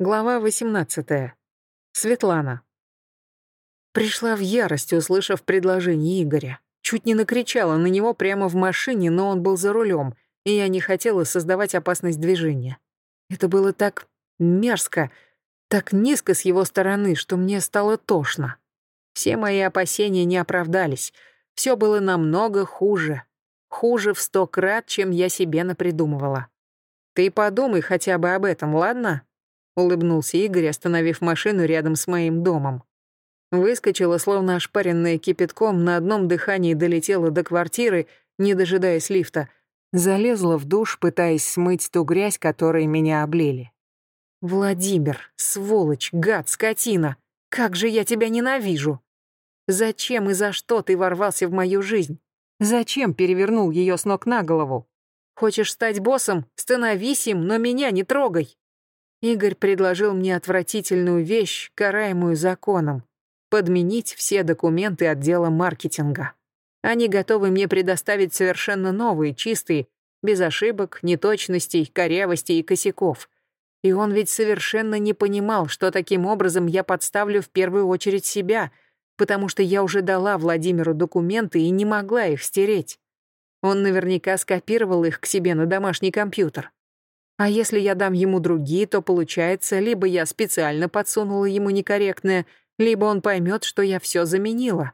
Глава 18. Светлана. Пришла в ярость, услышав предложение Игоря. Чуть не накричала на него прямо в машине, но он был за рулем, и я не хотела создавать опасность движения. Это было так мерзко, так низко с его стороны, что мне стало тошно. Все мои опасения не оправдались. Все было намного хуже. Хуже в сто крат, чем я себе напридумывала. Ты подумай хотя бы об этом, ладно? — улыбнулся Игорь, остановив машину рядом с моим домом. Выскочила, словно ошпаренная кипятком, на одном дыхании долетела до квартиры, не дожидаясь лифта. Залезла в душ, пытаясь смыть ту грязь, которой меня облили. «Владимир, сволочь, гад, скотина! Как же я тебя ненавижу! Зачем и за что ты ворвался в мою жизнь? Зачем перевернул ее с ног на голову? Хочешь стать боссом? Становись им, но меня не трогай!» Игорь предложил мне отвратительную вещь, караемую законом — подменить все документы отдела маркетинга. Они готовы мне предоставить совершенно новые, чистые, без ошибок, неточностей, корявостей и косяков. И он ведь совершенно не понимал, что таким образом я подставлю в первую очередь себя, потому что я уже дала Владимиру документы и не могла их стереть. Он наверняка скопировал их к себе на домашний компьютер. А если я дам ему другие, то получается, либо я специально подсунула ему некорректное, либо он поймет, что я все заменила.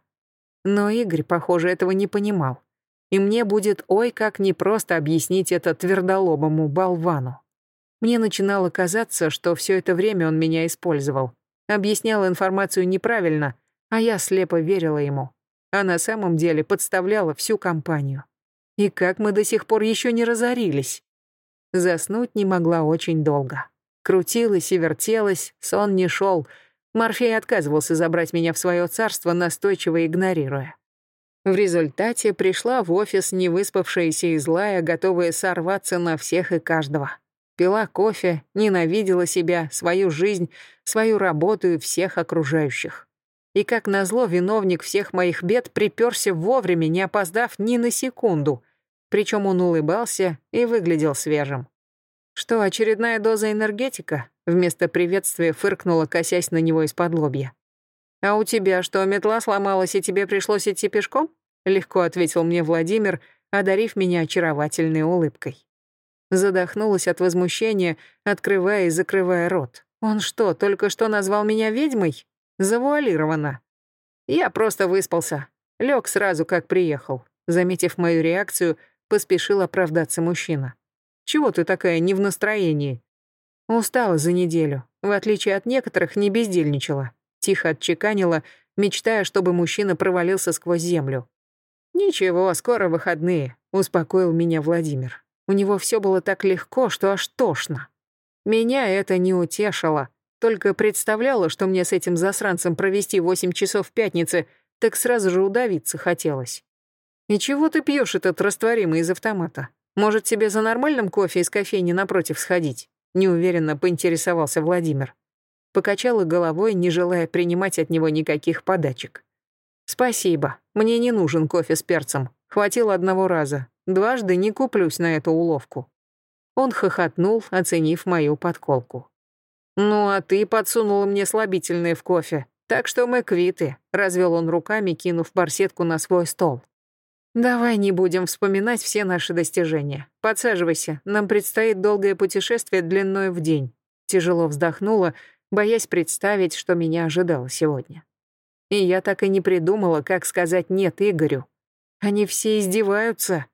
Но Игорь, похоже, этого не понимал. И мне будет ой как непросто объяснить это твердолобому болвану. Мне начинало казаться, что все это время он меня использовал. Объяснял информацию неправильно, а я слепо верила ему. А на самом деле подставляла всю компанию. И как мы до сих пор еще не разорились. Заснуть не могла очень долго. Крутилась и вертелась, сон не шел. Морфей отказывался забрать меня в свое царство, настойчиво игнорируя. В результате пришла в офис невыспавшаяся и злая, готовая сорваться на всех и каждого. Пила кофе, ненавидела себя, свою жизнь, свою работу и всех окружающих. И как назло, виновник всех моих бед приперся вовремя, не опоздав ни на секунду — причем он улыбался и выглядел свежим. Что, очередная доза энергетика? Вместо приветствия фыркнула, косясь на него из-под лобья. «А у тебя что, метла сломалась, и тебе пришлось идти пешком?» Легко ответил мне Владимир, одарив меня очаровательной улыбкой. Задохнулась от возмущения, открывая и закрывая рот. «Он что, только что назвал меня ведьмой?» Завуалировано. Я просто выспался. Лег сразу, как приехал. Заметив мою реакцию, Поспешил оправдаться мужчина. «Чего ты такая не в настроении?» «Устала за неделю. В отличие от некоторых, не бездельничала». Тихо отчеканила, мечтая, чтобы мужчина провалился сквозь землю. «Ничего, скоро выходные», — успокоил меня Владимир. У него все было так легко, что аж тошно. Меня это не утешило. Только представляла, что мне с этим засранцем провести восемь часов в пятнице, так сразу же удавиться хотелось. «И чего ты пьешь этот растворимый из автомата? Может, тебе за нормальным кофе из кофейни напротив сходить?» Неуверенно поинтересовался Владимир. Покачала головой, не желая принимать от него никаких подачек. «Спасибо. Мне не нужен кофе с перцем. Хватило одного раза. Дважды не куплюсь на эту уловку». Он хохотнул, оценив мою подколку. «Ну, а ты подсунула мне слабительное в кофе. Так что мы квиты», — развел он руками, кинув барсетку на свой стол. «Давай не будем вспоминать все наши достижения. Подсаживайся, нам предстоит долгое путешествие длиной в день». Тяжело вздохнула, боясь представить, что меня ожидало сегодня. И я так и не придумала, как сказать «нет» Игорю. Они все издеваются.